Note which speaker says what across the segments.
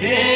Speaker 1: Yeah.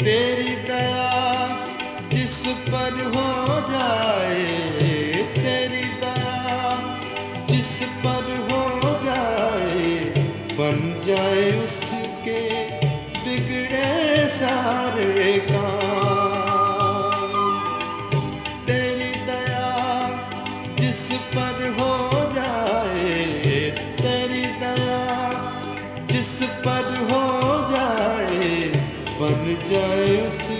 Speaker 1: तेरी दया जिस पर हो Every é day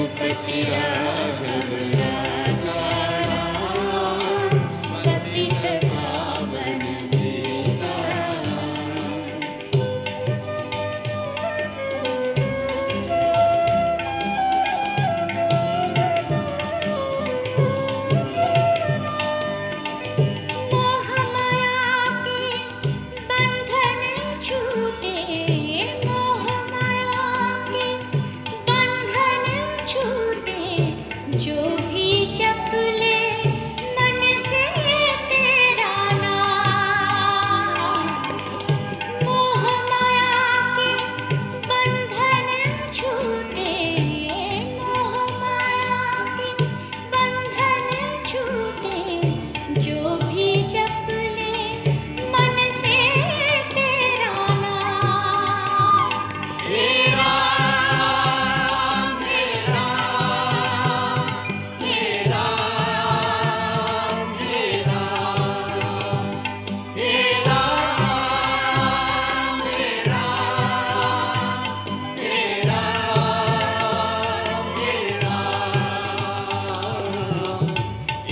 Speaker 1: Bhupatiya. Yeah.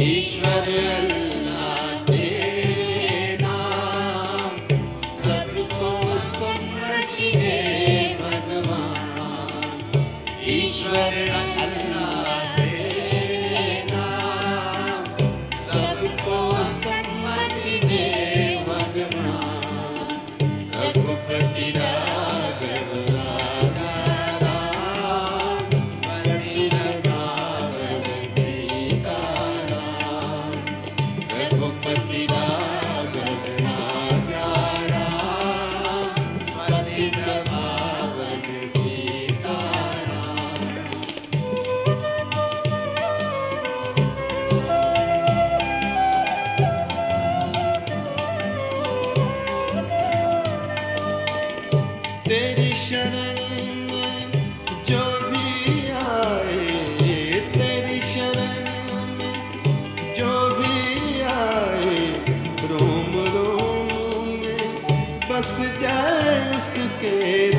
Speaker 1: Ich के